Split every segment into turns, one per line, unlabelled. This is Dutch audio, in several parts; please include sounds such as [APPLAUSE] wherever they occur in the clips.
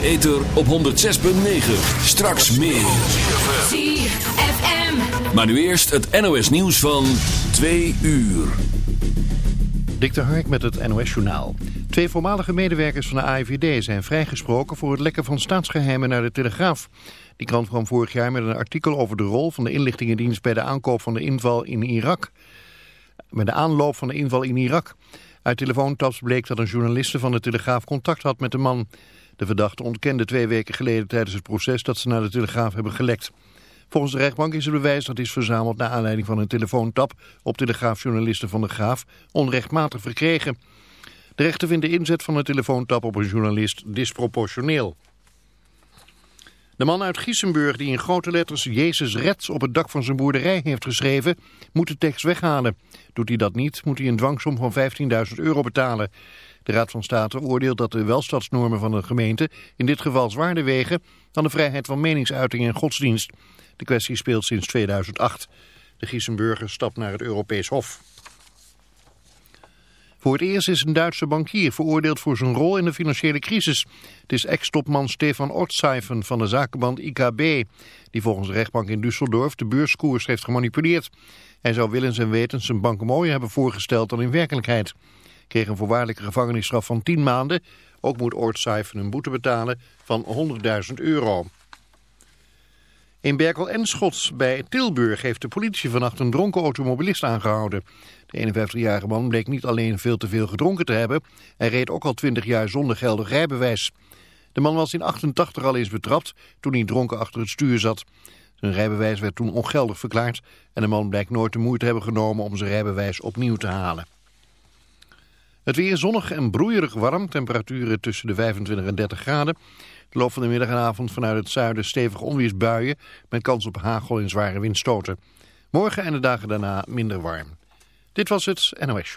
de ether op 106.9. Straks meer.
ZFM.
Maar nu eerst het NOS nieuws van 2 uur.
Dik de Hark met het NOS-journaal. Twee voormalige medewerkers van de AIVD zijn vrijgesproken voor het lekken van staatsgeheimen naar de Telegraaf. Die krant kwam vorig jaar met een artikel over de rol van de inlichtingendienst bij de aankoop van de inval in Irak. Met de aanloop van de inval in Irak. Uit telefoontaps bleek dat een journaliste van de Telegraaf contact had met de man. De verdachte ontkende twee weken geleden tijdens het proces dat ze naar de Telegraaf hebben gelekt. Volgens de rechtbank is het bewijs dat is verzameld naar aanleiding van een telefoontap op telegraafjournalisten van de Graaf onrechtmatig verkregen. De rechter vindt de inzet van een telefoontap op een journalist disproportioneel. De man uit Giesenburg die in grote letters Jezus redt op het dak van zijn boerderij heeft geschreven, moet de tekst weghalen. Doet hij dat niet, moet hij een dwangsom van 15.000 euro betalen. De Raad van State oordeelt dat de welstadsnormen van de gemeente in dit geval zwaarder wegen dan de vrijheid van meningsuiting en godsdienst. De kwestie speelt sinds 2008. De Giesenburger stapt naar het Europees Hof. Voor het eerst is een Duitse bankier veroordeeld voor zijn rol in de financiële crisis. Het is ex-topman Stefan Ortseifen van de zakenband IKB, die volgens de rechtbank in Düsseldorf de beurskoers heeft gemanipuleerd. Hij zou willens en wetens zijn bank mooier hebben voorgesteld dan in werkelijkheid. Kreeg een voorwaardelijke gevangenisstraf van 10 maanden. Ook moet Ortseifen een boete betalen van 100.000 euro. In Berkel en Schots bij Tilburg heeft de politie vannacht een dronken automobilist aangehouden. De 51-jarige man bleek niet alleen veel te veel gedronken te hebben, hij reed ook al 20 jaar zonder geldig rijbewijs. De man was in 88 al eens betrapt toen hij dronken achter het stuur zat. Zijn rijbewijs werd toen ongeldig verklaard en de man blijkt nooit de moeite hebben genomen om zijn rijbewijs opnieuw te halen. Het weer zonnig en broeierig warm, temperaturen tussen de 25 en 30 graden. De loop van de middag en avond vanuit het zuiden stevige onweersbuien met kans op hagel en zware windstoten. Morgen en de dagen daarna minder warm. Dit was het NOS.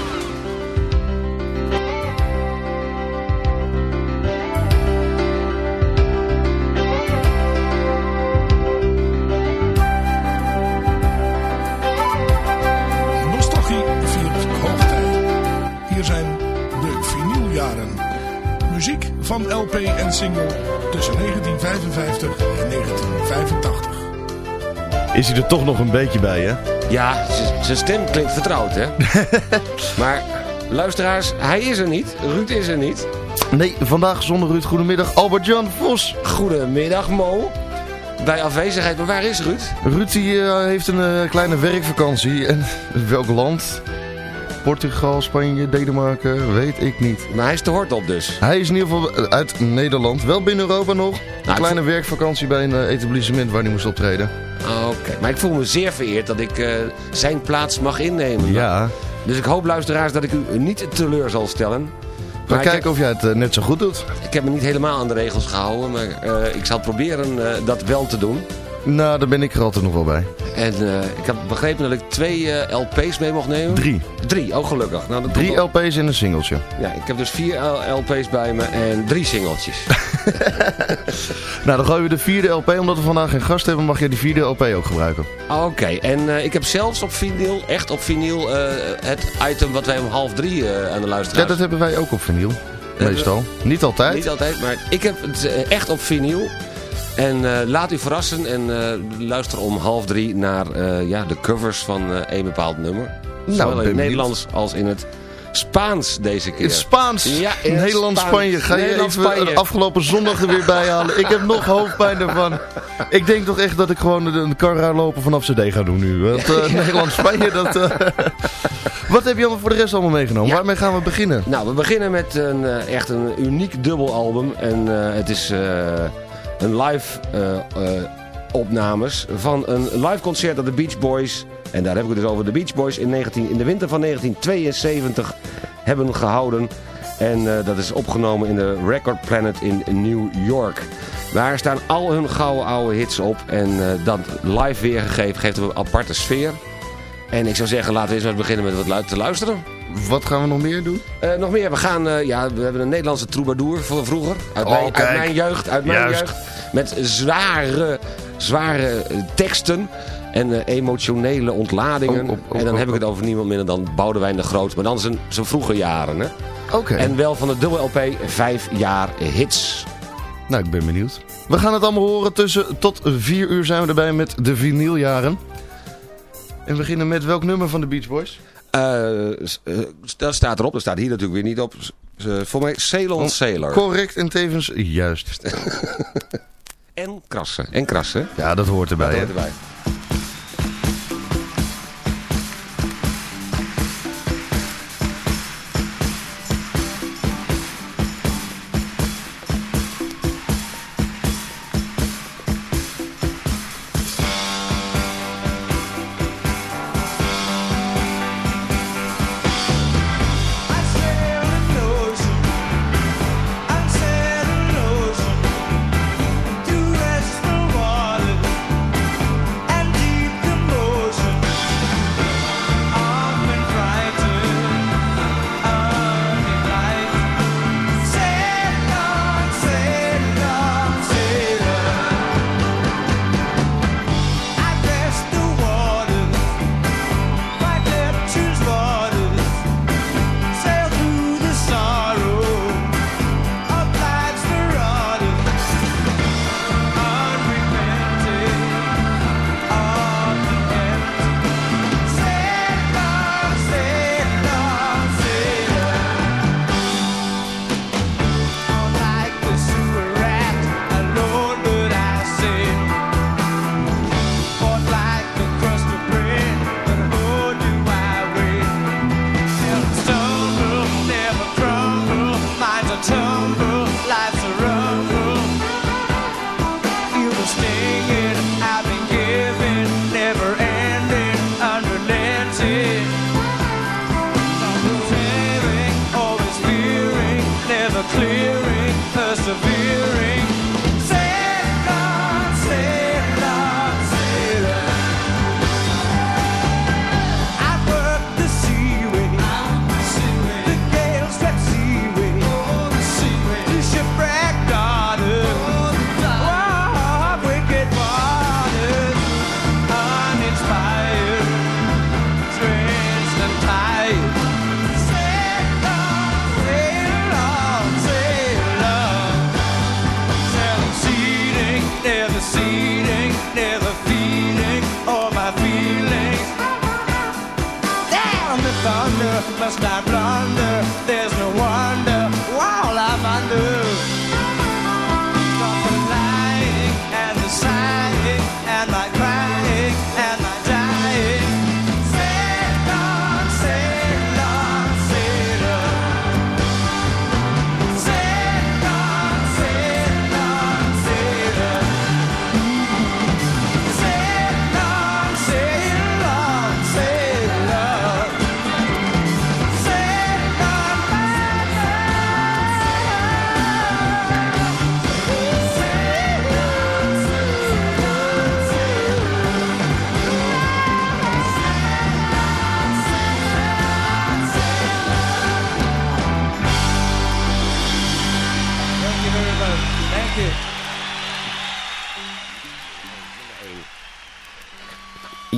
En single tussen 1955 en 1985.
Is hij er toch nog een beetje bij, hè?
Ja, zijn stem klinkt vertrouwd, hè? [LAUGHS] maar luisteraars, hij is er niet. Ruud is er niet.
Nee, vandaag zonder Ruud. Goedemiddag, Albert-Jan Vos.
Goedemiddag, Mo. Bij afwezigheid, maar waar is Ruud?
Ruud die, eh, heeft een eh, kleine werkvakantie. En [LAUGHS] welk land? Portugal, Spanje, Denemarken, weet ik niet.
Maar hij is te hort op dus.
Hij is in ieder geval uit Nederland. Wel binnen Europa nog. Een
Nou,
kleine werkvakantie bij een eh, etablissement waar hij moest optreden.
Oké, maar ik voel me zeer vereerd dat ik eh, zijn plaats mag innemen.
Ja,
Dus ik hoop, luisteraars, dat ik u niet teleur zal stellen.
we
ik
kijken
heb,
of jij het eh, net zo goed doet.
ik heb me niet helemaal aan de regels gehouden, maar ik zal proberen dat wel te doen.
Nou, daar ben ik er altijd nog wel bij.
En eh, ik heb begrepen dat ik twee eh, LP's mee mocht nemen.
Drie.
Drie, oh gelukkig. Nou, dat
Drie LP's en een singeltje.
Ja, ik heb dus vier LP's bij me en drie singeltjes. [LAUGHS]
Nou, dan gooien we de vierde LP. Omdat we vandaag geen gast hebben, mag je die vierde LP ook gebruiken.
Oké, en eh, ik heb zelfs op vinyl, echt op vinyl, het item wat wij om half drie aan de
Ja,
luisteraars...
dat hebben wij ook op vinyl. Meestal. Niet altijd.
Niet altijd, maar ik heb het echt op vinyl. En eh, laat u verrassen en eh, luister om half drie naar eh, ja, de covers van een bepaald nummer.
Nou,
Zowel in het. Nederlands als in het Spaans deze keer.
In het Spaans.
Ja, in
Nederland-Spanje. Ga je even afgelopen zondag er weer bij halen. Ik heb nog hoofdpijn ervan. Ik denk toch echt dat ik gewoon de kar lopen vanaf CD ga doen nu. Want eh, [LAUGHS] Nederland-Spanje, dat... Wat heb je allemaal voor de rest allemaal meegenomen?
Ja.
Waarmee gaan we beginnen?
Nou, we beginnen met een, echt een uniek dubbelalbum. En het is een live eh, eh, opnames van een live concert dat de Beach Boys... en daar heb ik het dus over de Beach Boys in, 19, in de winter van 1972 hebben gehouden. En eh, dat is opgenomen in de Record Planet in New York. Daar staan al hun gouden oude hits op. En eh, dat live weergegeven geeft een aparte sfeer. En ik zou zeggen, laten we eens maar beginnen met wat te luisteren.
Wat gaan we nog meer doen?
Eh, nog meer, we gaan, eh, ja, we hebben een Nederlandse troubadour van vroeger. Uit,
Oh,
mijn, uit
kijk.
mijn jeugd, uit mijn jeugd. Met zware, zware eh, teksten en emotionele ontladingen.
Oh, oh,
en dan heb ik het over niemand minder dan Boudewijn de Groot. Maar dan zijn, zijn vroege jaren, hè.
Oké.
En wel van de dubbel LP 5 jaar hits.
Nou, ik ben benieuwd. We gaan het allemaal horen. Tussen tot vier uur zijn we erbij met de vinyljaren. En we beginnen met welk nummer van de Beach Boys?
Eh, eh, dat staat erop, dat staat hier natuurlijk weer niet op. Eh, voor mij Ceylon Sailor.
Correct en tevens juist. [LAUGHS]
En krassen, en krassen.
Ja, dat hoort erbij.
Dat hoort erbij.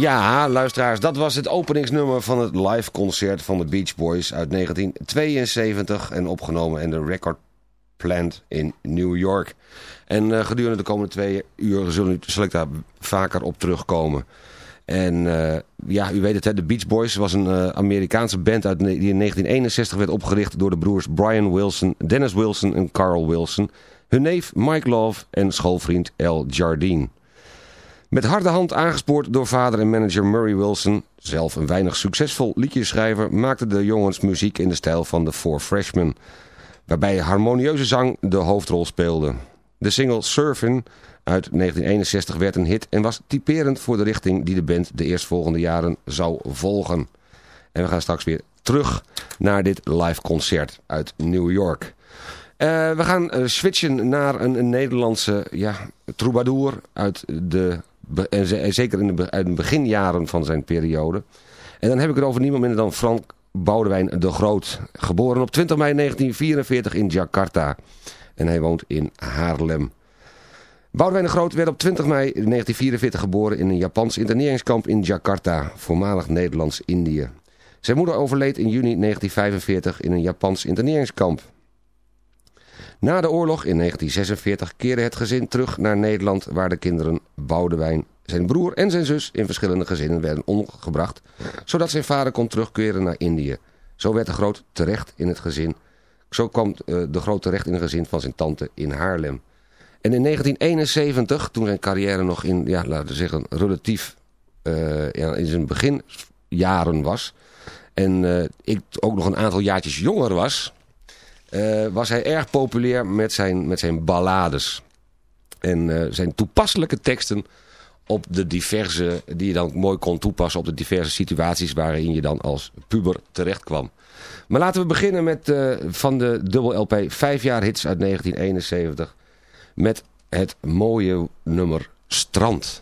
Ja, luisteraars, dat was het openingsnummer van het live concert van de Beach Boys uit 1972 en opgenomen in de Record Plant in New York. En uh, gedurende de komende twee uur zullen, zal ik daar vaker op terugkomen. En uh, ja, u weet het, de Beach Boys was een uh, Amerikaanse band uit, die in 1961 werd opgericht door de broers Brian Wilson, Dennis Wilson en Carl Wilson. Hun neef Mike Love en schoolvriend Al Jardine. Met harde hand aangespoord door vader en manager Murray Wilson, zelf een weinig succesvol liedjeschrijver, maakten de jongens muziek in de stijl van de Four Freshmen, waarbij harmonieuze zang de hoofdrol speelde. De single Surfin uit 1961 werd een hit en was typerend voor de richting die de band de eerstvolgende jaren zou volgen. En we gaan straks weer terug naar dit live concert uit New York. Uh, we gaan uh, switchen naar een, een, Nederlandse ja, troubadour uit de, en zeker in de, de beginjaren van zijn periode. En dan heb ik het over niemand minder dan Frank Boudewijn de Groot. Geboren op 20 mei 1944 in Jakarta. En hij woont in Haarlem. Boudewijn de Groot werd op 20 mei 1944 geboren in een Japans interneringskamp in Jakarta, voormalig Nederlands-Indië. Zijn moeder overleed in juni 1945 in een Japans interneringskamp. Na de oorlog in 1946 keerde het gezin terug naar Nederland waar de kinderen Boudewijn, zijn broer en zijn zus in verschillende gezinnen werden omgebracht, zodat zijn vader kon terugkeren naar Indië. Zo werd de Groot terecht in het gezin. Zo kwam de Groot terecht in het gezin van zijn tante in Haarlem. En in 1971, toen zijn carrière nog in, ja, laten we zeggen, relatief ja, in zijn beginjaren was. En uh, ik ook nog een aantal jaartjes jonger was. Uh, was hij erg populair met zijn, met zijn ballades. En zijn toepasselijke teksten op de diverse, die je dan mooi kon toepassen op de diverse situaties waarin je dan als puber terecht kwam. Maar laten we beginnen met van de dubbel LP 5 jaar hits uit 1971 met het mooie nummer Strand.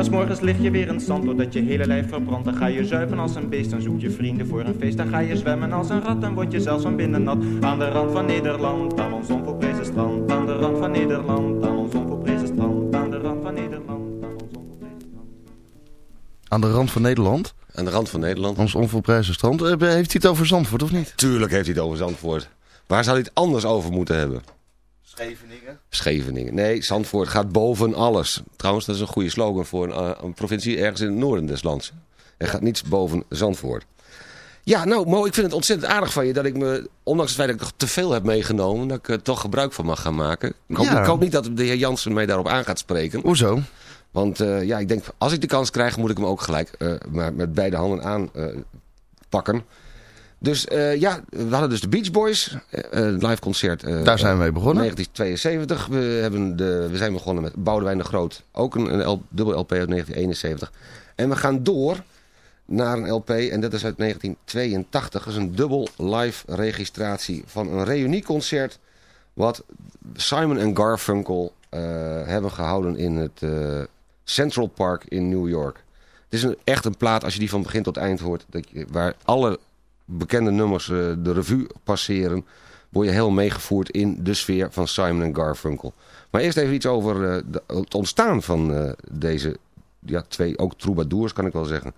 maar s'morgens lig je weer in het zand doordat je hele lijf verbrandt. Dan ga je zuipen als een beest, dan zoek je vrienden voor een feest. Dan ga je zwemmen als een rat, dan word je zelfs van binnen nat. Aan de rand van Nederland, aan ons onvolprezen strand. Aan de rand van Nederland, aan ons onvolprezen strand. Aan de rand van Nederland, aan ons onvolprezen strand.
Aan de rand van Nederland?
Aan de rand van Nederland.
Ons onvolprezen strand. Heeft hij het over Zandvoort of niet?
Tuurlijk heeft hij het over Zandvoort. Waar zou hij het anders over moeten hebben?
Scheveningen.
Scheveningen. Nee, Zandvoort gaat boven alles. Trouwens, dat is een goede slogan voor een, een provincie ergens in het noorden des lands. Er gaat niets boven Zandvoort. Ja, nou Mo, ik vind het ontzettend aardig van je dat ik me, ondanks het feit dat ik nog te veel heb meegenomen, dat ik er toch gebruik van mag gaan maken. Ik hoop,
Ja.
ik hoop niet dat de heer Jansen mij daarop aan gaat spreken.
Hoezo?
Want eh, ja, ik denk, als ik de kans krijg, moet ik hem ook gelijk eh, maar met beide handen aanpakken. pakken. Dus eh, ja, we hadden dus de Beach Boys, eh, een live concert. eh,
Daar zijn we mee begonnen.
1972. We, hebben de, we zijn begonnen met Boudewijn de Groot. Ook een, een L- dubbel LP uit 1971. En we gaan door naar een LP. En dat is uit 1982. Dat is een dubbel live registratie van een reunieconcert. Wat Simon en Garfunkel hebben gehouden in het Central Park in New York. Het is een, echt een plaat als je die van begin tot eind hoort. Dat je, waar alle bekende nummers eh, de revue passeren. Word je heel meegevoerd in de sfeer van Simon Garfunkel. Maar eerst even iets over eh, het ontstaan van eh, deze ja, twee, ook troubadours kan ik wel zeggen.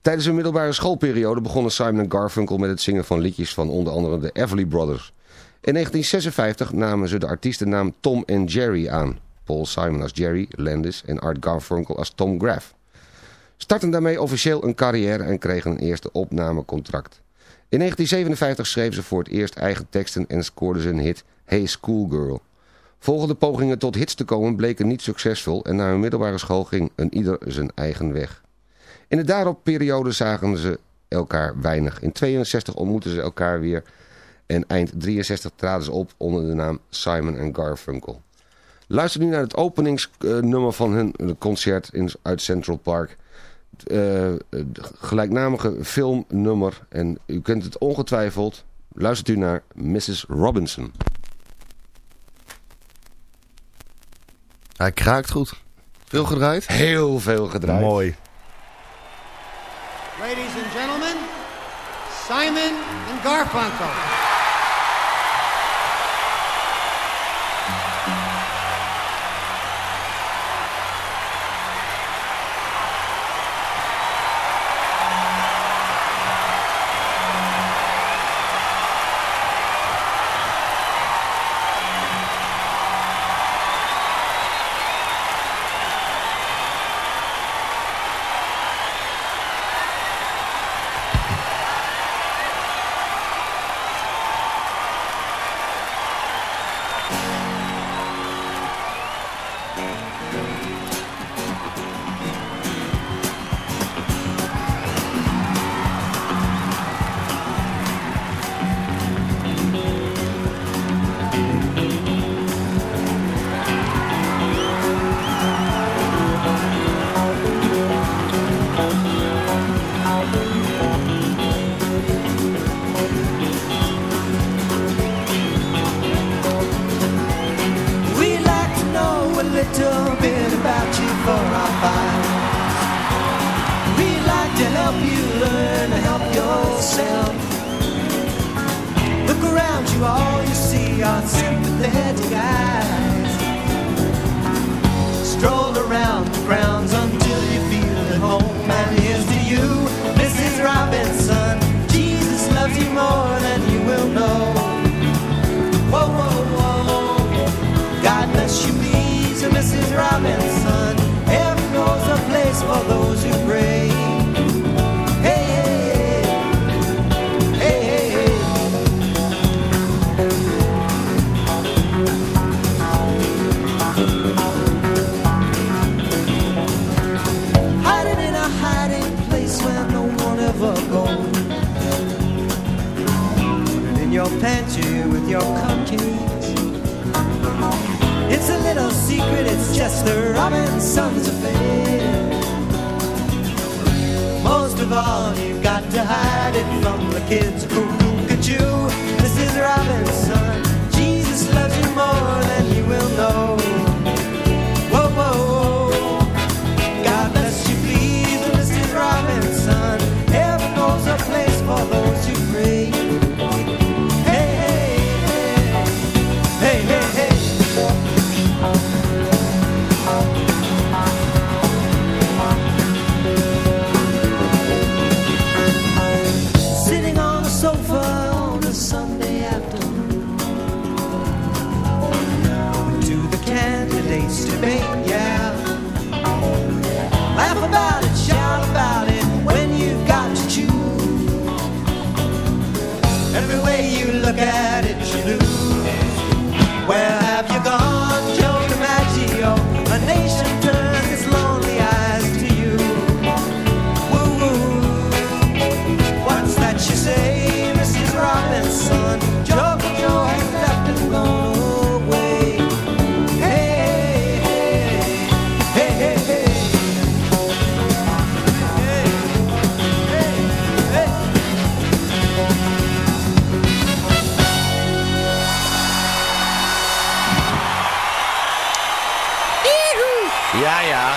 Tijdens hun middelbare schoolperiode begonnen Simon Garfunkel met het zingen van liedjes van onder andere de Everly Brothers. In 1956 namen ze de artiestennaam Tom en Jerry aan. Paul Simon als Jerry Landis en Art Garfunkel als Tom Graff. Startten daarmee officieel een carrière en kregen een eerste opnamecontract. In 1957 schreven ze voor het eerst eigen teksten en scoorden ze een hit Hey Schoolgirl. Volgende pogingen tot hits te komen bleken niet succesvol en na hun middelbare school ging een ieder zijn eigen weg. In de daarop periode zagen ze elkaar weinig. In 62 ontmoetten ze elkaar weer en eind 63 traden ze op onder de naam Simon Garfunkel. Luister nu naar het openingsnummer van hun concert uit Central Park. Eh, het gelijknamige filmnummer. En u kent het ongetwijfeld. Luistert u naar Mrs. Robinson.
Hij kraakt goed. Veel gedraaid?
Heel veel gedraaid.
Mooi.
Ladies and gentlemen, Simon and Garfunkel.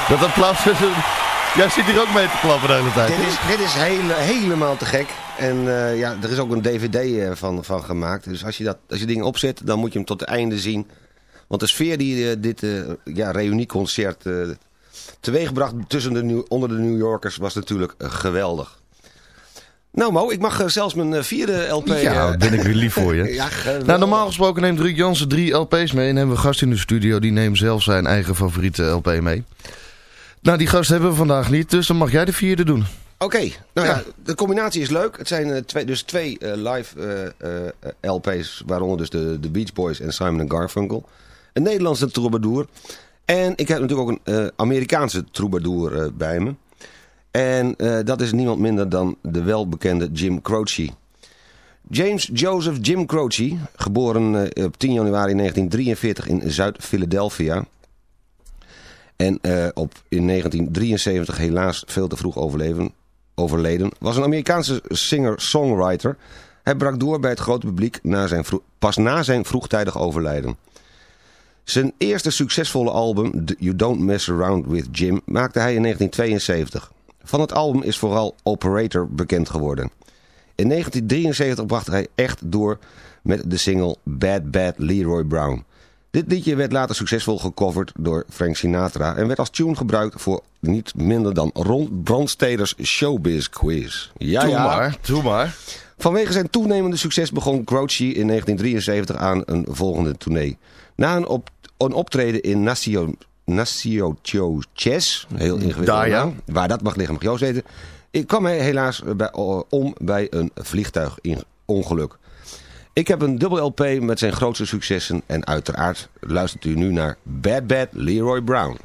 Dat applaus... Jij zit hier ook mee te klappen de hele tijd.
Dit is, dit is hele, helemaal te gek. En eh, ja, er is ook een dvd eh, van, van gemaakt. Dus als je, dat, als je dingen opzet, dan moet je hem tot het einde zien. Want de sfeer die eh, dit uh, ja, reunieconcert uh, teweegbracht tussen de, onder de New Yorkers was natuurlijk geweldig. Nou Mo, ik mag eh, zelfs mijn eh, vierde LP...
Ja,
eh,
ben ik weer lief voor je. [LAUGHS]
ja.
Nou, normaal gesproken neemt Ruud Jansen drie LP's mee. En hebben we een gast in de studio, die neemt zelf zijn eigen favoriete LP mee. Nou, die gast hebben we vandaag niet, dus dan mag jij de vierde doen.
Oké, nou ja. de combinatie is leuk. Het zijn twee, dus twee live LP's, waaronder dus de, de Beach Boys en Simon Garfunkel. Een Nederlandse troubadour. En ik heb natuurlijk ook een Amerikaanse troubadour bij me. En eh, dat is niemand minder dan de welbekende Jim Croce. James Joseph Jim Croce, geboren eh, op 10 januari 1943 in Zuid-Philadelphia. En eh, op, in 1973 helaas veel te vroeg overleden. Was een Amerikaanse singer-songwriter. Hij brak door bij het grote publiek na zijn pas na zijn vroegtijdig overlijden. Zijn eerste succesvolle album, You Don't Mess Around With Jim, maakte hij in 1972. Van het album is vooral Operator bekend geworden. In 1973 bracht hij echt door met de single Bad Bad Leroy Brown. Dit liedje werd later succesvol gecoverd door Frank Sinatra en werd als tune gebruikt voor niet minder dan Ron Brandsteders Showbiz Quiz. Ja,
Doe
ja.
maar, doe maar.
Vanwege zijn toenemende succes begon Grouchy in 1973 aan een volgende tournee. Na een, op, een optreden in Nacio, Nacio Chess, heel ingewikkeld
Daar, ja.
naam, waar dat mag liggen mag Joost weten, ik kwam helaas bij, om bij een vliegtuigongeluk. Ik heb een dubbel LP met zijn grootste successen en uiteraard luistert u nu naar Bad Bad Leroy Brown.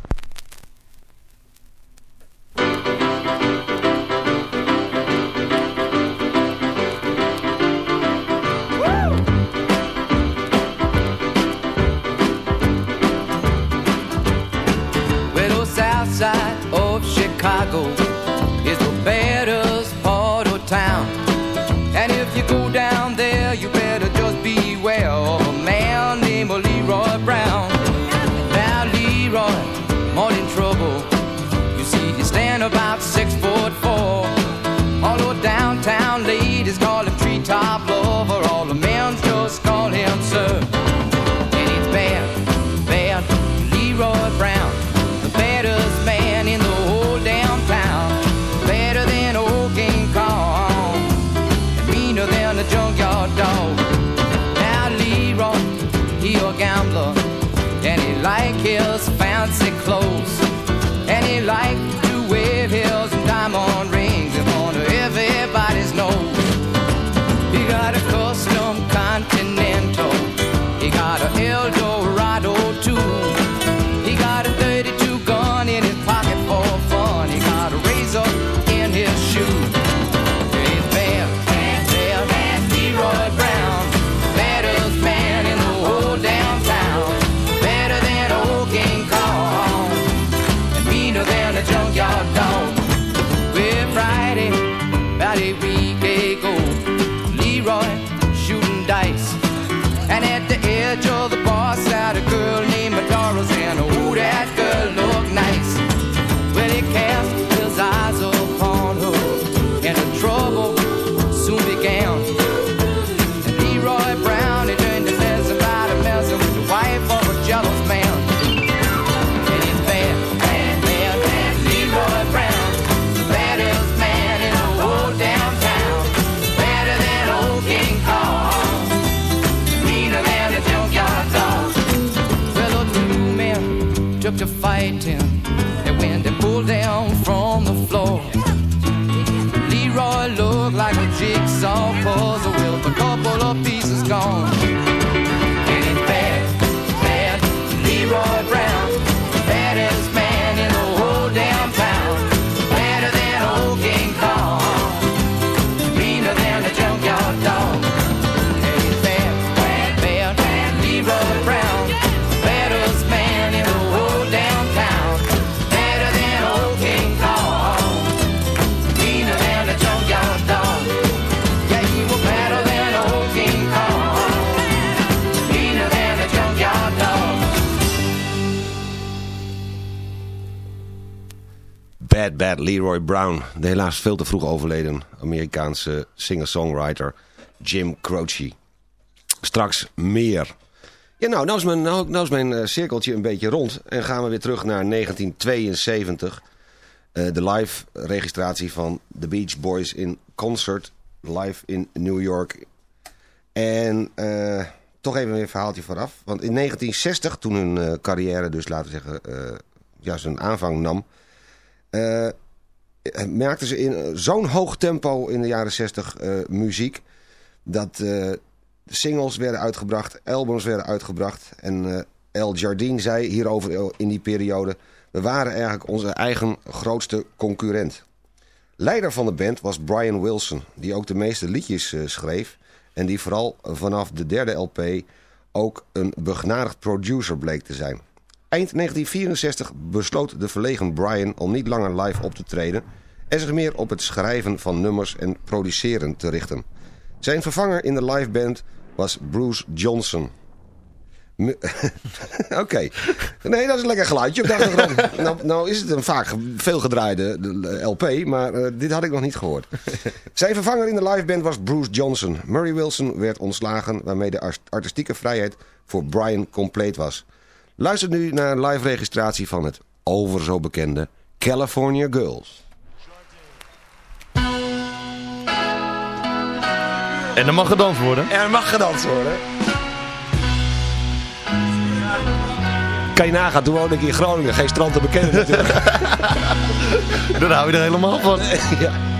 Leroy Brown.
De helaas veel te vroeg overleden Amerikaanse singer-songwriter Jim Croce. Straks meer. Ja, nou, nou is mijn, nou, nou is mijn eh, cirkeltje een beetje rond. En gaan we weer terug naar 1972. Eh, de live registratie van The Beach Boys in concert. Live in New York. En eh, toch even een verhaaltje vooraf. Want in 1960, toen hun carrière dus, laten we zeggen, ja, zijn aanvang nam... merkten ze in zo'n hoog tempo in de jaren 60 eh, muziek... dat eh, singles werden uitgebracht, albums werden uitgebracht. En eh El Jardine zei hierover in die periode... we waren eigenlijk onze eigen grootste concurrent. Leider van de band was Brian Wilson, die ook de meeste liedjes eh, schreef... en die vooral vanaf de derde LP ook een begnadigd producer bleek te zijn. Eind 1964 besloot de verlegen Brian om niet langer live op te treden... en zich meer op het schrijven van nummers en produceren te richten. Zijn vervanger in de liveband was Bruce Johnson... [LAUGHS] Oké. Nee, dat is een lekker geluidje. nou, nou is het een vaak veel gedraaide LP, maar eh, dit had ik nog niet gehoord. Zijn vervanger in de liveband was Bruce Johnson. Murray Wilson werd ontslagen, waarmee de art- artistieke vrijheid voor Brian compleet was. Luister nu naar een live registratie van het over zo bekende California Girls.
En er mag gedanst worden.
Er mag gedanst worden. Kan je nagaan, toen woonde ik in Groningen. Geen strand te bekennen natuurlijk. [LAUGHS]
Dan hou je er helemaal van. [LAUGHS]
ja.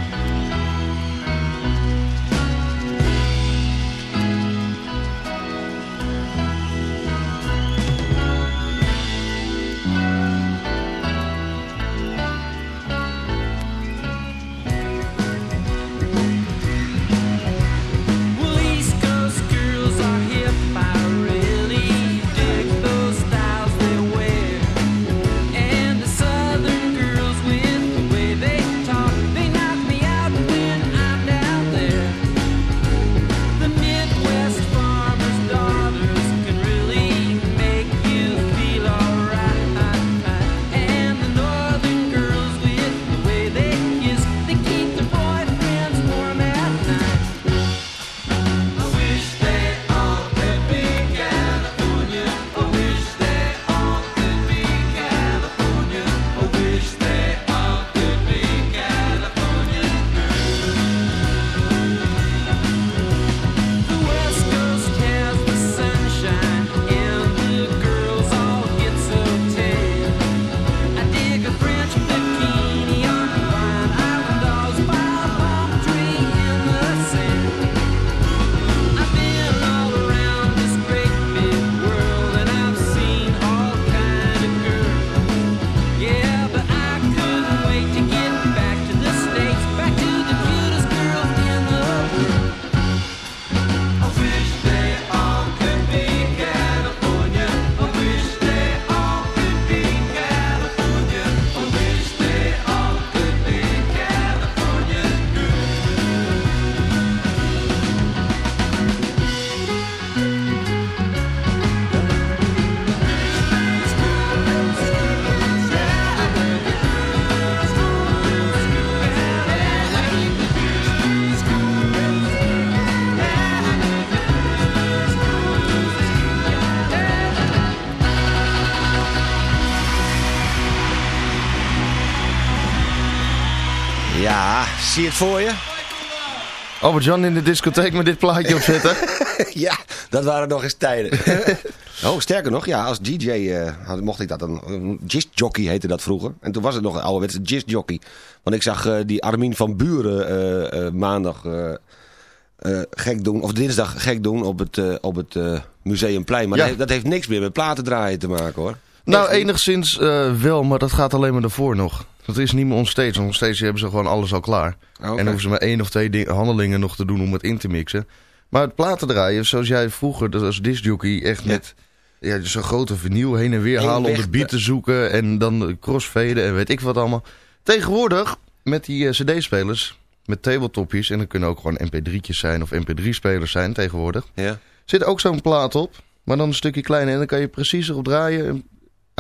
Zie het voor je?
Albert Jan in de discotheek met dit plaatje opzetten. [LAUGHS]
ja, dat waren nog eens tijden. [LAUGHS] oh, sterker nog, ja, als DJ eh, had, mocht ik dat dan. Een jockey heette dat vroeger. En toen was het nog een ouderwetse jazzjockey. Want ik zag eh, die Armin van Buren maandag gek doen, of dinsdag gek doen op het, op het Museumplein. Maar
Ja.
dat, heeft, dat heeft niks meer met platen draaien te maken hoor.
Nou, enigszins eh, wel, maar dat gaat alleen maar daarvoor nog. Dat is niet meer onstage. Want onstage hebben ze gewoon alles al klaar.
Oké.
En dan hoeven ze maar één of twee handelingen nog te doen om het in te mixen. Maar het platen draaien, zoals jij vroeger, dat als discjockey, echt
Ja.
met ja, zo'n grote vinyl heen en weer halen om de beat te zoeken. En dan crossfaden en weet ik wat allemaal. Tegenwoordig, met die eh, cd-spelers, met tabletopjes, en dat kunnen ook gewoon mp3'tjes zijn of mp3-spelers zijn tegenwoordig.
Ja.
Zit ook zo'n plaat op, maar dan een stukje kleiner. En dan kan je precies erop draaien,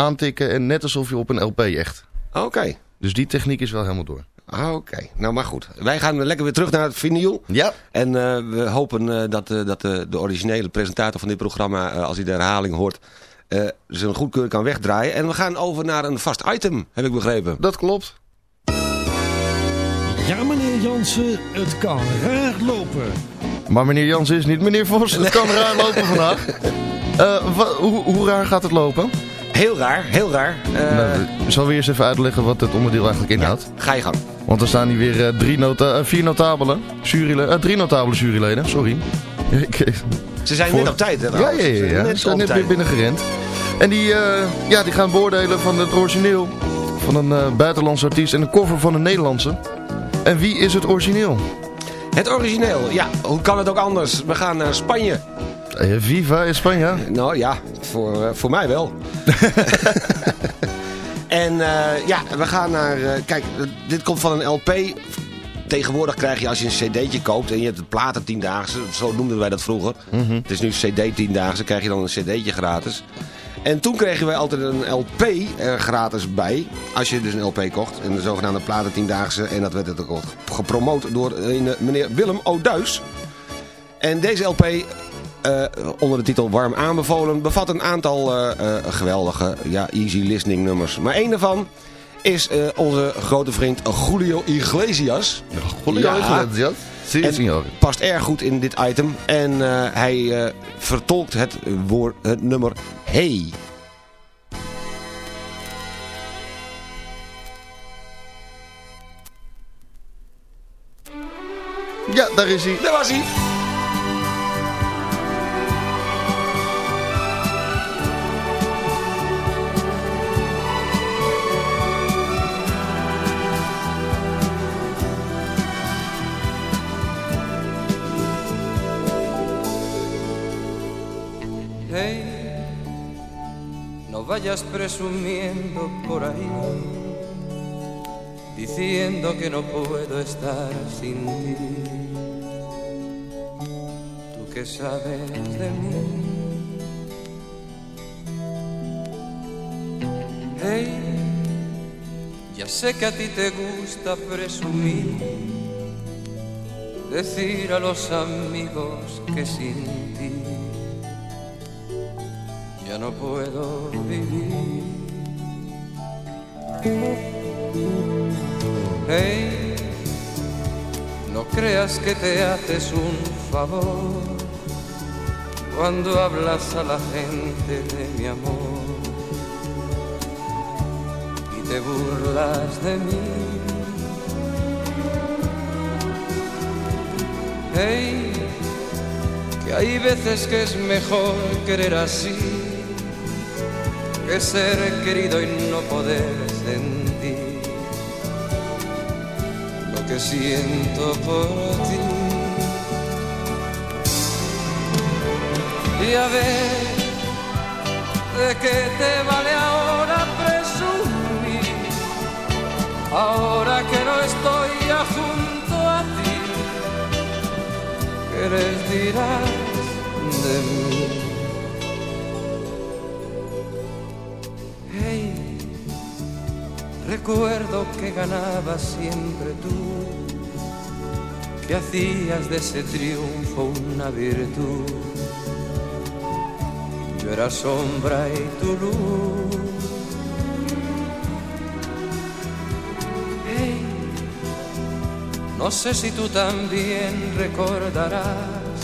aantikken en net alsof je op een LP echt.
Oké.
Dus die techniek is wel helemaal door.
Ah, Oké, nou maar goed. Wij gaan lekker weer terug naar het vinyl.
Ja.
En eh, we hopen eh, dat, eh, dat de originele presentator van dit programma, eh, als hij de herhaling hoort, eh zijn goedkeur kan wegdraaien. En we gaan over naar een vast item, heb ik begrepen.
Dat klopt.
Ja, meneer Jansen, het kan raar lopen.
Maar meneer Jans is niet meneer Vos. Het kan raar lopen vandaag. [LAUGHS] Eh, hoe, hoe raar gaat het lopen?
Heel raar, heel raar. Eh,
Nou, zal we eerst even uitleggen wat het onderdeel eigenlijk inhoudt?
Ga je gang.
Want er staan hier weer eh, drie nota eh, vier notabelen. Juryleden, eh, drie notabele juryleden, sorry. [LAUGHS]
Ze zijn
Voor-
net op tijd, hè?
Ja, ja, ja.
Ze
ja.
zijn
Ze
Net
zijn
op
net weer binnengerend. En die, eh, ja, die gaan beoordelen van het origineel van een eh, buitenlandse artiest en de cover van een Nederlandse. En wie is het origineel?
Het origineel, ja, hoe kan het ook anders? We gaan naar Spanje.
Eh, Viva in Spanje.
Nou ja, voor, eh, voor mij wel. [LAUGHS] en eh, ja, we gaan naar... kijk, dit komt van een LP. Tegenwoordig krijg je als je een cd'tje koopt en je hebt het platen tiendaagse, zo noemden wij dat vroeger.
Mhm.
Het is nu cd tiendaagse, krijg je dan een cd'tje gratis. En toen kregen wij altijd een LP er gratis bij. Als je dus een LP kocht. En de zogenaamde platen tiendaagse. En dat werd het ook gepromoot door meneer Willem Oduis. En deze LP, eh, onder de titel Warm aanbevolen, bevat een aantal eh, eh, geweldige ja, easy listening nummers. Maar één daarvan is onze grote vriend Julio Iglesias.
Julio Iglesias.
En past erg goed in dit item. En hij vertolkt het, woord, het nummer Hey.
Ja, daar is hij.
Daar was hij.
Vayas presumiendo por ahí, diciendo que no puedo estar sin ti. Tú que sabes de mí. Hey, ya sé que a ti te gusta presumir, decir a los amigos que sin no puedo vivir. Hey, no creas que te haces un favor cuando hablas a la gente de mi amor y te burlas de mí. Hey, que hay veces que es mejor querer así que ser querido y no poder sentir lo que siento por ti. Y a ver, ¿de qué te vale ahora presumir? Ahora que no estoy ya junto a ti, ¿qué les dirás de mí? Recuerdo que ganabas siempre tú, que hacías de ese triunfo una virtud. Yo era sombra y tu luz. Hey, no sé si tú también recordarás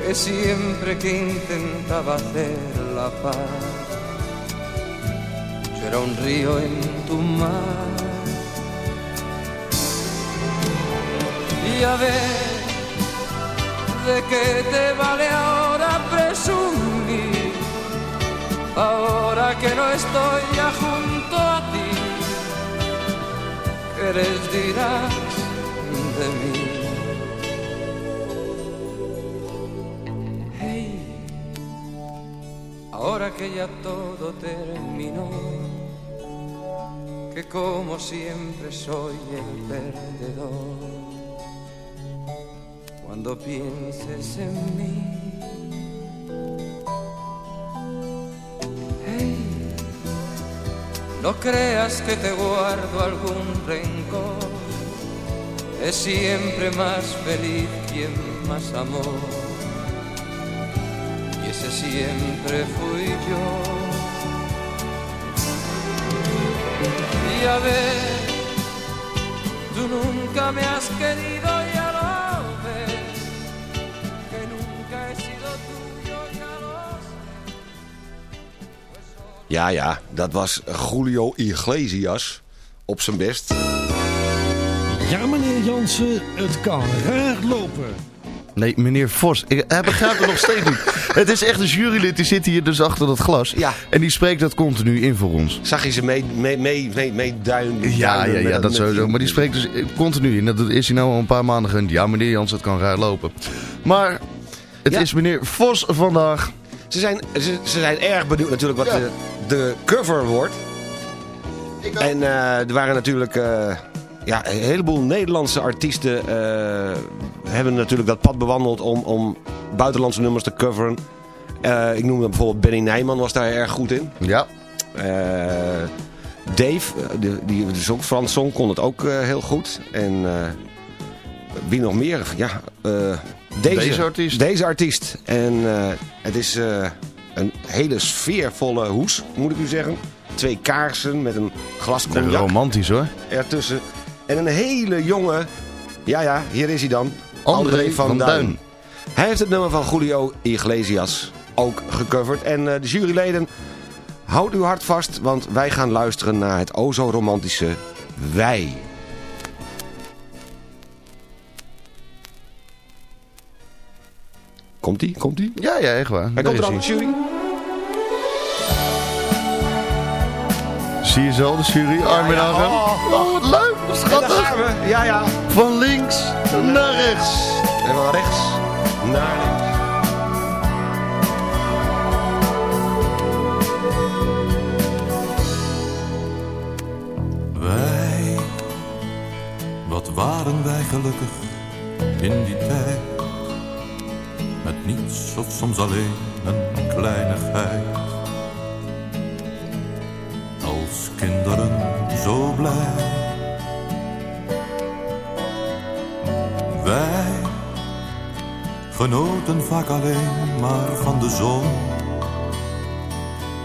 que siempre que intentaba hacer la paz era un río en tu mar. Y a ver, ¿de qué te vale ahora presumir? Ahora que no estoy ya junto a ti, ¿qué les dirás de mí? Hey, ahora que ya todo terminó que como siempre soy el perdedor. Cuando pienses en mí, hey, no creas que te guardo algún rencor. Es siempre más feliz quien más amó. Y ese siempre fui yo. Y a ver, tú nunca me has querido, ya lo ves. Que nunca he sido tuyo, ya lo
Ja, ja, dat was Julio Iglesias op zijn best.
Ja, meneer Jansen, het kan raar lopen.
Nee, meneer Vos. Ik, hij begrijpt het nog steeds niet. Het is echt een jurylid die zit hier dus achter dat glas.
Ja.
En die spreekt dat continu in voor ons.
Zag je ze mee, mee, mee, mee, mee duinen?
Ja, ja,
duinen
ja,
met-
dat
met
sowieso.
die-
Maar die spreekt dus continu in. Dat is hij nou al een paar maanden gewend. Ja, meneer Jans, het kan raar lopen. Maar het
Ja.
is meneer Vos vandaag.
Ze zijn, ze, ze zijn erg benieuwd natuurlijk wat
Ja.
de, de cover wordt. En eh, er waren natuurlijk... eh, ja, een heleboel Nederlandse artiesten eh, hebben natuurlijk dat pad bewandeld om, om buitenlandse nummers te coveren. Eh, ik noemde bijvoorbeeld Benny Nijman was daar erg goed in.
Ja.
Eh, Dave, die, die is ook Frans Song, kon het ook heel goed. En wie nog meer? Ja, deze,
Deze artiest.
Deze artiest. En het is een hele sfeervolle hoes, moet ik u zeggen. Twee kaarsen met een glas cognac
Romantisch hoor.
ertussen. En een hele jonge, ja ja, hier is hij dan.
André van Duin.
Hij heeft het nummer van Julio Iglesias ook gecoverd. En eh, de juryleden, houd uw hart vast, want wij gaan luisteren naar het o zo romantische Wij. Komt-ie? Komt-ie?
Ja, ja, echt waar.
Hij
Daar
komt er al, de jury.
Zie je zo, de jury, arm in
ja. Oh,
Oh,
En
schattig.
gaan we. Ja, ja.
Van links naar rechts.
En van rechts naar links.
Wij, wat waren wij gelukkig in die tijd. Met niets of soms alleen een kleinigheid. Genoten vaak alleen maar van de zon.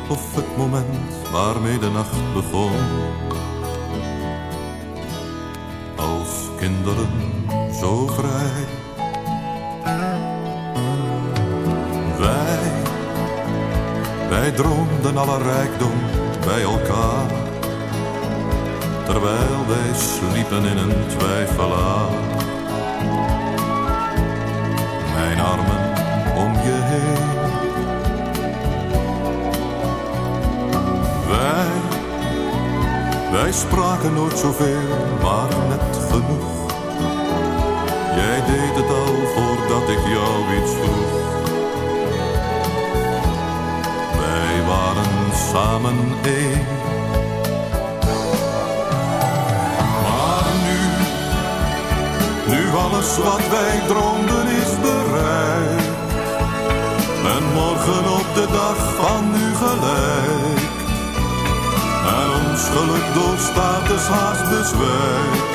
Of het moment waarmee de nacht begon. Als kinderen zo vrij. Wij, wij droomden alle rijkdom bij elkaar. Terwijl wij sliepen in een twijfelaar. Armen om je heen. Wij, wij spraken nooit zoveel, maar net genoeg. Jij deed het al voordat ik jou iets vroeg. Wij waren samen één. Maar nu, nu alles wat wij droomden is En morgen op de dag van nu gelijk. En ons geluk door status haast bezwijkt.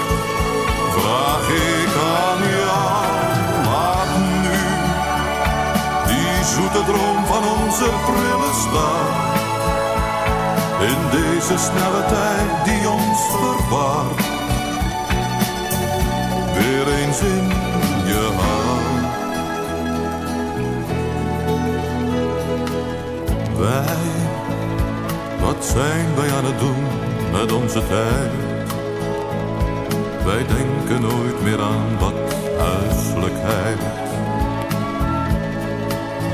Vraag ik aan jou, laat nu die zoete droom van onze prille stad. In deze snelle tijd die ons verwaart. Weer eens in je hart. Wij, wat zijn wij aan het doen met onze tijd? Wij denken nooit meer aan wat huiselijkheid.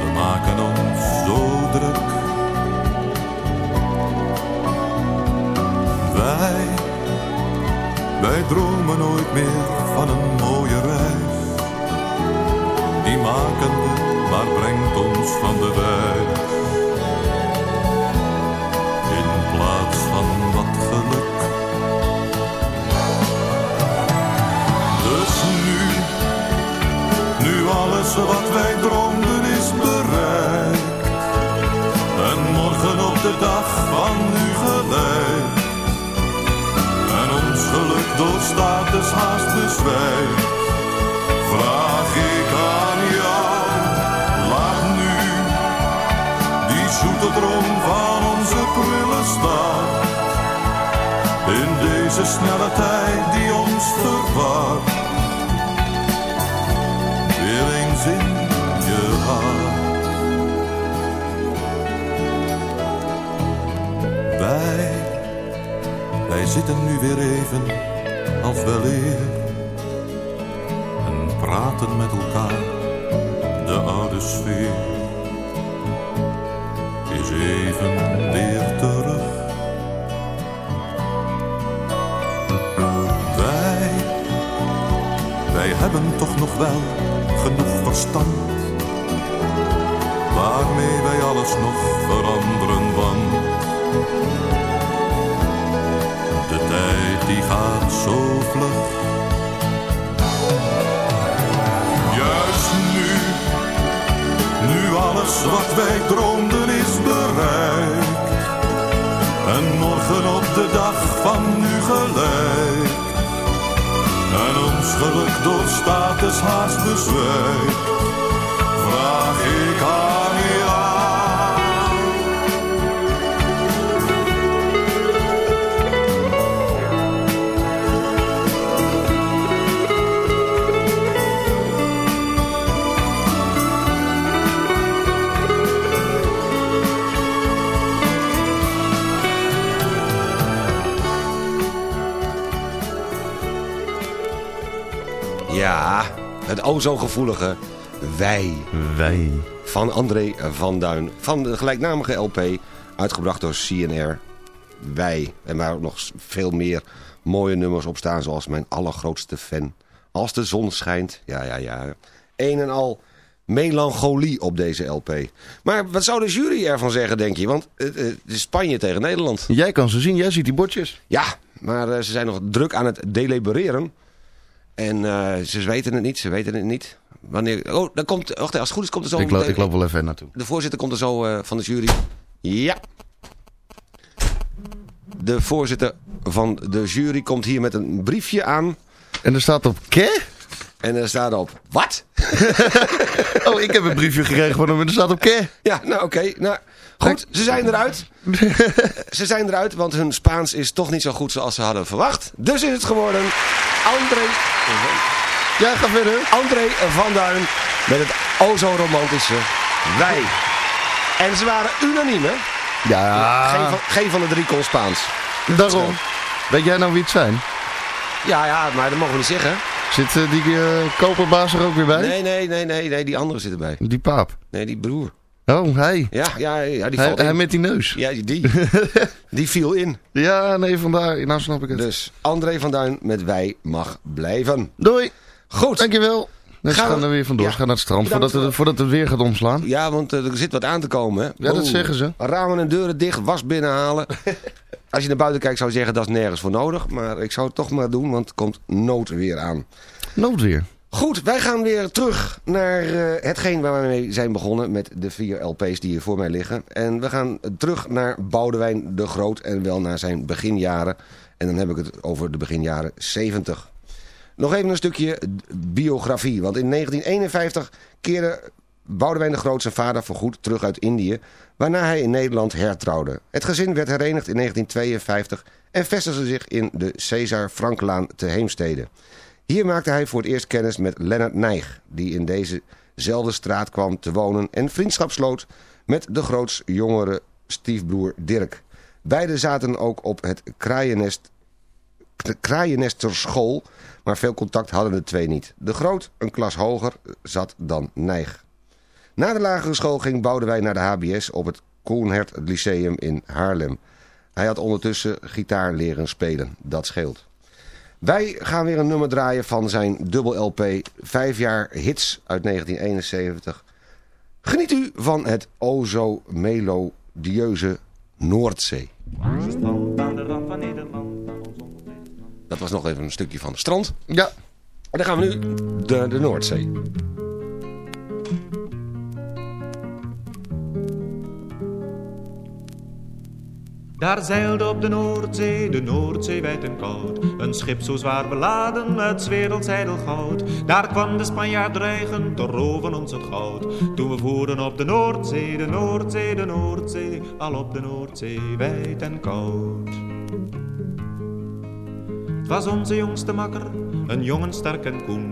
We maken ons zo druk. Wij, wij dromen nooit meer van een mooie reis. Die maken we, maar brengt ons van de wijs. Wij droomden is bereikt. En morgen op de dag van nu gelijk. door status haast bezwijkt, vraag ik aan jou, laat nu die zoete droom van onze prille stad. In deze snelle tijd die ons verwacht, Wij, wij zitten nu weer even als wel en praten met elkaar de oude sfeer. Is even weer terug. Wij, wij hebben toch nog wel genoeg verstand waarmee wij alles nog veranderen want de tijd die gaat zo vlug. Juist nu, nu alles wat wij droomden is bereikt. En morgen op de dag van nu gelijk. En ons geluk door status haast bezwijkt.
Het o zo gevoelige Wij.
Wij.
Van André van Duin. Van de gelijknamige LP, uitgebracht door CNR. Wij. En waar ook nog veel meer mooie nummers op staan, zoals mijn allergrootste fan. Als de zon schijnt. Ja, ja, ja. Een en al melancholie op deze LP. Maar wat zou de jury ervan zeggen, denk je? Want het, het is Spanje tegen Nederland.
Jij kan ze zien, jij ziet die bordjes.
Ja, maar eh, ze zijn nog druk aan het delibereren. En eh, ze weten het niet, ze weten het niet. Wanneer, oh, dan komt, wacht, als het goed is komt er zo...
Ik, loop, ik loop wel even naartoe.
De voorzitter komt er zo eh, van de jury. Ja. De voorzitter van de jury komt hier met een briefje aan.
En er staat op ke?
En er staat op, wat? [LAUGHS]
oh, ik heb een briefje gekregen van hem en er staat op ke.
Ja, nou oké. Nou, goed, ze zijn eruit. [LAUGHS] ze zijn eruit, want hun Spaans is toch niet zo goed zoals ze hadden verwacht. Dus is het geworden André...
Ja, ga verder.
André van Duin met het o zo romantische Wij. En ze waren unaniem, hè?
Ja.
Geen van, geen van de drie kon Spaans.
Daarom. Weet jij nou wie het zijn?
Ja, ja, maar dat mogen we niet zeggen.
Zit eh, die eh, koperbaas er ook weer bij?
Nee, nee, nee, nee, nee, die andere zit erbij.
Die paap?
Nee, die broer.
Oh, hij.
Ja, ja, ja die
hij,
valt
hij met die neus.
Ja, die. [LAUGHS] die viel in.
Ja, nee, vandaar. Nou snap ik het.
Dus André van Duin met Wij mag blijven.
Doei.
Goed.
Dankjewel. Dus
Gaan
gaan,
we-
we er weer vandoor.
Ja.
Gaan naar het strand voordat het, voordat het weer gaat omslaan.
Ja, want eh, er zit wat aan te komen, hè?
Ja, dat
Oh.
zeggen ze.
Ramen en deuren dicht, was binnenhalen. [LAUGHS] Als je naar buiten kijkt zou je zeggen dat is nergens voor nodig. Maar ik zou het toch maar doen, want er komt noodweer aan.
Noodweer.
Goed, wij gaan weer terug naar eh, hetgeen waar we mee zijn begonnen met de vier LP's die hier voor mij liggen. En we gaan terug naar Boudewijn de Groot en wel naar zijn beginjaren. En dan heb ik het over de beginjaren 70. Nog even een stukje biografie, want in 1951 keerde Boudewijn de Groot zijn vader voorgoed terug uit Indië, waarna hij in Nederland hertrouwde. Het gezin werd herenigd in 1952 en vestigde zich in de Cesar Franklaan te Heemstede. Hier maakte hij voor het eerst kennis met Lennart Nijg, die in dezezelfde straat kwam te wonen en vriendschap sloot met de groots jongere stiefbroer Dirk. Beiden zaten ook op het kraaiennest, kraaiennesterschool, maar veel contact hadden de twee niet. De Groot, een klas hoger, zat dan Nijg. Na de lagere school ging Boudewijn naar de HBS op het Koenhert Lyceum in Haarlem. Hij had ondertussen gitaar leren spelen, dat scheelt. Wij gaan weer een nummer draaien van zijn dubbel LP 5 jaar hits uit 1971. Geniet u van het o zo melodieuze Noordzee. Dat was nog even een stukje van strand.
Ja.
En dan gaan we nu de, de Noordzee.
Daar zeilde op de Noordzee, de Noordzee wijd en koud. Een schip zo zwaar beladen met 's werelds ijdel goud. Daar kwam de Spanjaard dreigen te roven ons het goud. Toen we voeren op de Noordzee, de Noordzee, de Noordzee. Al op de Noordzee wijd en koud. Het was onze jongste makker, een jongen sterk en koen.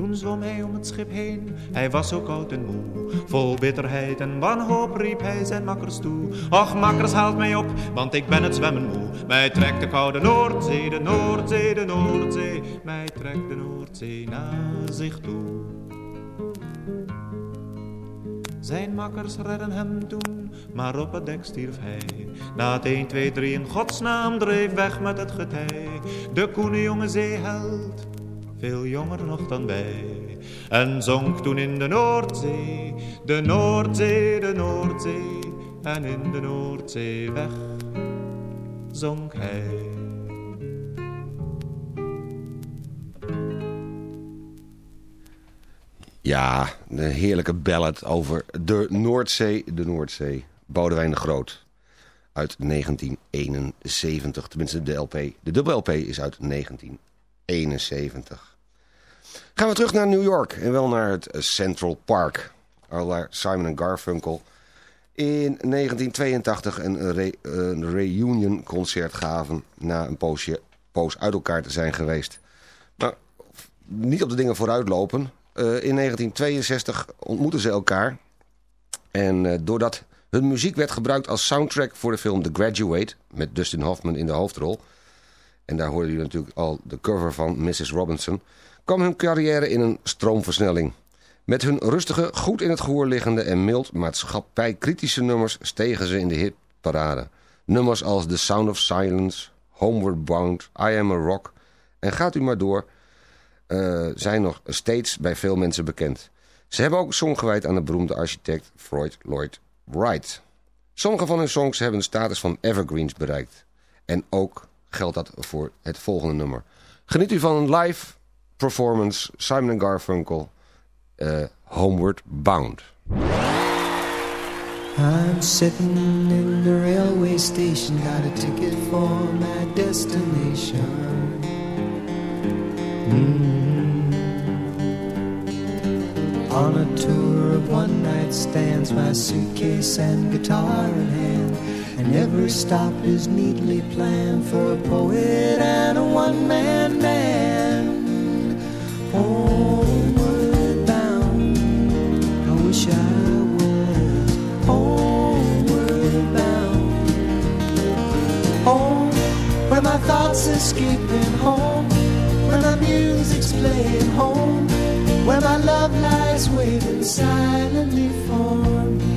Toen zwom hij om het schip heen, hij was zo koud en moe. Vol bitterheid en wanhoop riep hij zijn makkers toe. Och makkers haalt mij op, want ik ben het zwemmen moe. Mij trekt de koude Noordzee, de Noordzee, de Noordzee. Mij trekt de Noordzee naar zich toe. Zijn makkers redden hem toen, maar op het dek stierf hij. Na het 1, 2, 3 in godsnaam dreef weg met het getij. De koene jonge zeeheld, veel jonger nog dan wij. En zonk toen in de Noordzee, de Noordzee, de Noordzee. En in de Noordzee weg zonk hij.
Ja, een heerlijke ballad over de Noordzee, de Noordzee. Boudewijn de Groot uit 1971. Tenminste, de LP. De dubbel LP is uit 1971. Gaan we terug naar New York en wel naar het Central Park. Waar Simon Garfunkel in 1982 een, re een reunion concert gaven... na een poosje, poos uit elkaar te zijn geweest. Maar niet op de dingen vooruitlopen. Uh, in 1962 ontmoetten ze elkaar. En doordat hun muziek werd gebruikt als soundtrack voor de film The Graduate... met Dustin Hoffman in de hoofdrol... en daar hoorden jullie natuurlijk al de cover van Mrs. Robinson... kwam hun carrière in een stroomversnelling. Met hun rustige, goed in het gehoor liggende en mild maatschappij-kritische nummers... stegen ze in de hitparade. Nummers als The Sound of Silence, Homeward Bound, I Am a Rock... en gaat u maar door... Uh, zijn nog steeds bij veel mensen bekend. Ze hebben ook een song gewijd aan de beroemde architect Floyd Lloyd Wright. Sommige van hun songs hebben de status van evergreens bereikt. En ook geldt dat voor het volgende nummer. Geniet u van een live performance Simon and Garfunkel, uh, Homeward Bound.
I'm sitting in the railway station, got a ticket for my destination. Mm. On a tour of one night stands, my suitcase and guitar in hand. And every stop is neatly planned for a poet and a one man band. Thoughts escaping home where my music's playing home, where my love lies waiting silently for me.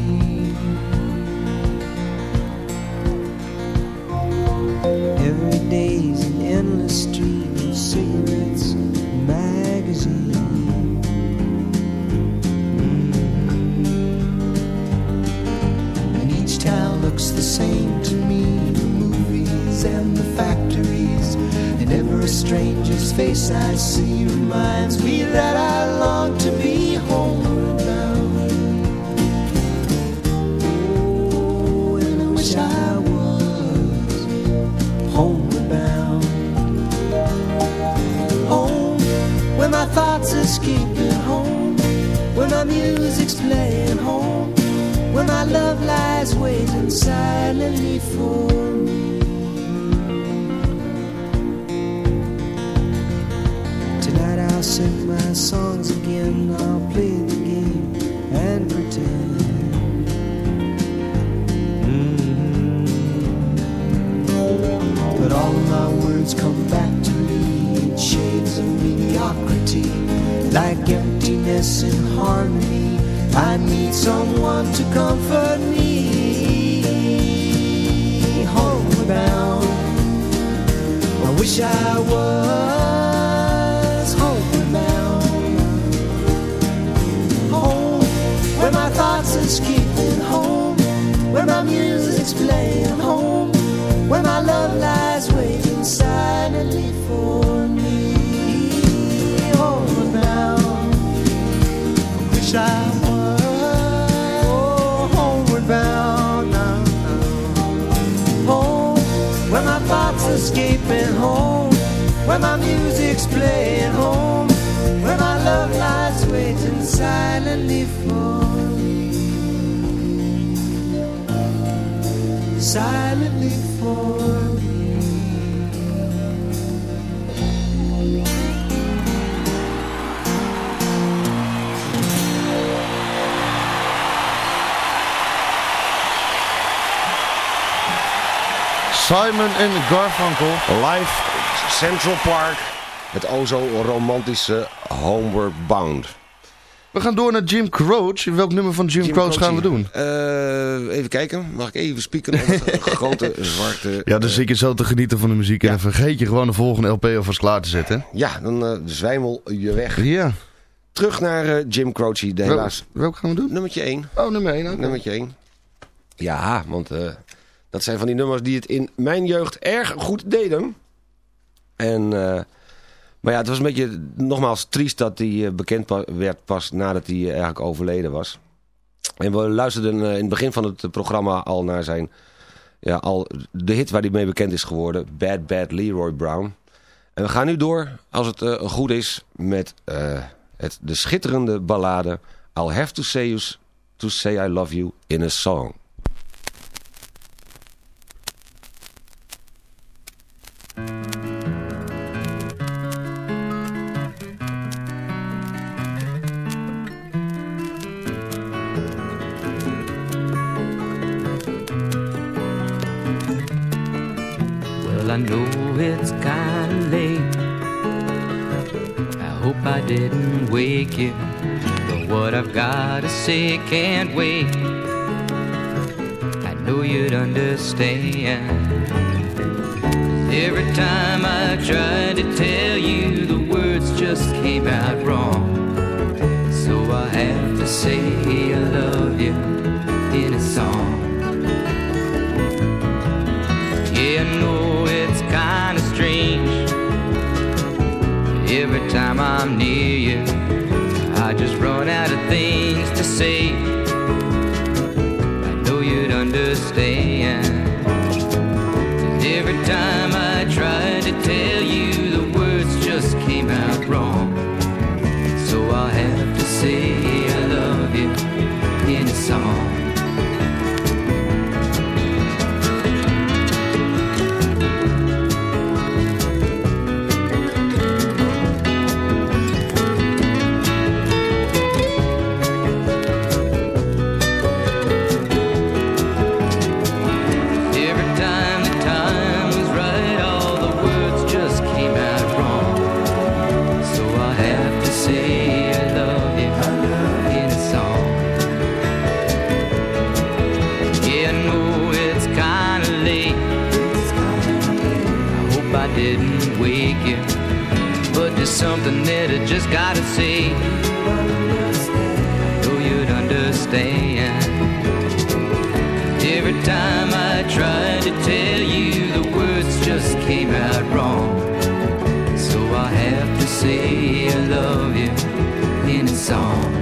The same to me, the movies and the factories. And every stranger's face I see reminds me that I long to be homeward bound. Oh, and I wish I was homeward my love lies waiting silently for me. Tonight I'll sing my songs again, I'll play the game and pretend. Mm-hmm. But all my words come back to me in shades of mediocrity, like emptiness in harmony. I need someone to comfort me. Homeward bound, I wish I was homeward bound. Home, where my thoughts are skipping home, where my music's playing home, where my love lies waiting silently for me. Homeward bound, I wish I are home, where my music's playing home, where my love lies waiting silently for me, silently
Simon en Garfunkel.
Live Central Park. Het o zo romantische Homeward Bound.
We gaan door naar Jim Croce. Welk nummer van Jim, Croce gaan we doen?
Eh, even kijken. Mag ik even spieken [LAUGHS] grote zwarte...
Ja, dan zit je zo te genieten van de muziek en dan vergeet je gewoon de volgende LP alvast klaar te zetten.
Ja, dan eh, zwijmel je weg.
Ja.
Terug naar eh, Jim Croce, de helaas.
Welk gaan we doen?
Nummertje 1.
Oh, nummer 1.
Nummertje 1. Ja, want eh, dat zijn van die nummers die het in mijn jeugd erg goed deden. En, eh, maar ja, het was een beetje nogmaals triest dat hij eh, bekend werd pas nadat hij eh, eigenlijk overleden was. En we luisterden in het begin van het programma al naar zijn, ja, al de hit waar hij mee bekend is geworden, Bad Bad Leroy Brown. En we gaan nu door, als het goed is, met het, de schitterende ballade I'll Have To Say, you, to say I Love You in a Song.
Know it's kinda late. I hope I didn't wake you. But what I've gotta say can't wait. I know you'd understand. every time I tried to tell you, the words just came out wrong. So I have to say I love you in a song. Yeah, I know kinda strange. Every time I'm near you, I just run out of things to say. I know you'd understand. every time say I love you in a song.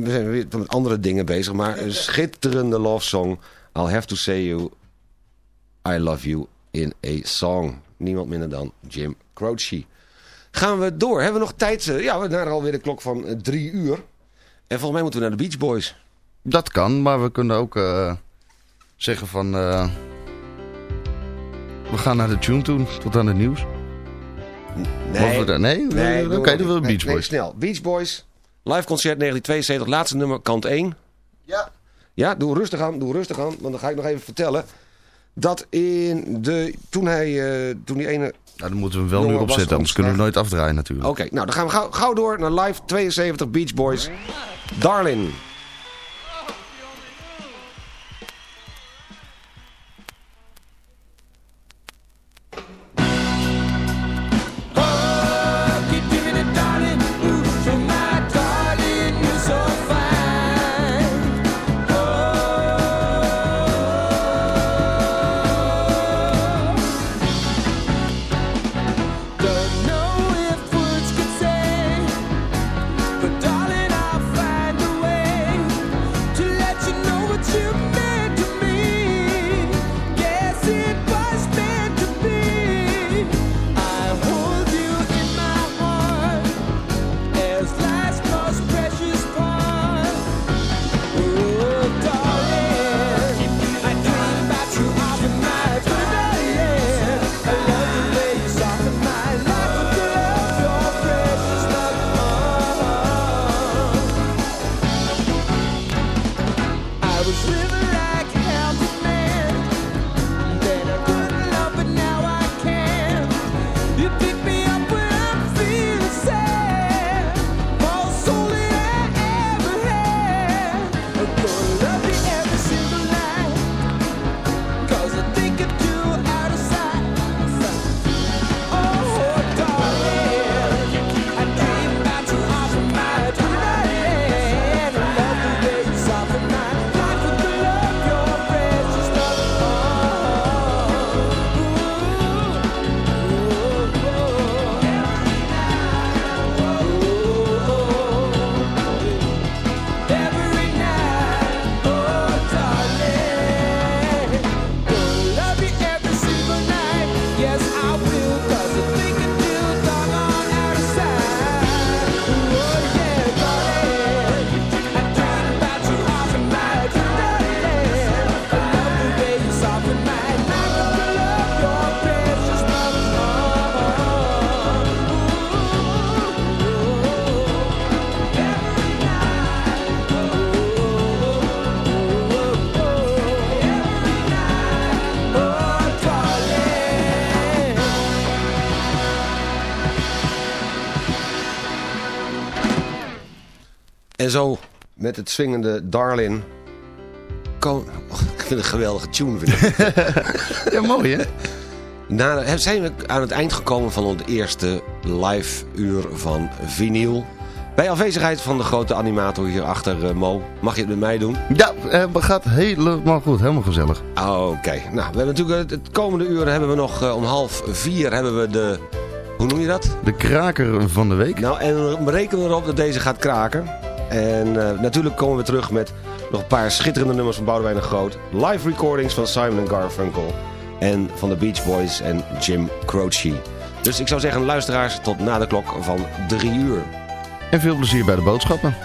Dan zijn we weer met andere dingen bezig. Maar een schitterende love song. I'll have to say you, I love you in a song. Niemand minder dan Jim Croce. Gaan we door. Hebben we nog tijd? eh, Ja, we naar alweer de klok van eh, drie uur. En volgens mij moeten we naar de Beach Boys.
Dat kan, maar we kunnen ook eh, zeggen van... we gaan naar de tune toe, tot aan het nieuws. We nee? Nee,
doen
oké,
we
dan wil
niet.
Beach
Nee, nee,
Boys.
snel. Beach Boys. Live concert 1972. Laatste nummer, kant 1.
Ja.
Ja, doe rustig aan, doe rustig aan. Want dan ga ik nog even vertellen. Dat in de... Toen hij... eh, toen die ene...
Nou, dan moeten we hem wel nu opzetten, anders kunnen we nooit afdraaien natuurlijk.
Oké, nou dan gaan we gauw, gauw door naar live 72 Beach Boys. Darlin. Zo, met het swingende Darlin... Kom, [LAUGHS] ik vind het een geweldige tune. Vind ik. [LAUGHS]
ja, mooi hè?
Na, zijn we aan het eind gekomen van ons eerste live uur van vinyl. Bij afwezigheid van de grote animator hierachter, eh Mo. Mag je het met mij doen?
Ja, het gaat helemaal goed. Helemaal gezellig.
Oké, nou, we hebben natuurlijk het, het komende uur hebben we nog eh, om half vier hebben we de, hoe noem je dat?
De kraker van de week.
Nou, en we rekenen erop dat deze gaat kraken. En eh, natuurlijk komen we terug met nog een paar schitterende nummers van Boudewijn de Groot. Live recordings van Simon Garfunkel. En van de Beach Boys en Jim Croce. Dus ik zou zeggen, luisteraars, tot na de klok van drie uur.
En veel plezier bij de boodschappen.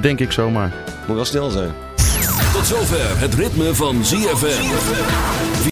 Denk ik zomaar.
Moet wel snel zijn.
Tot zover het ritme van ZFM.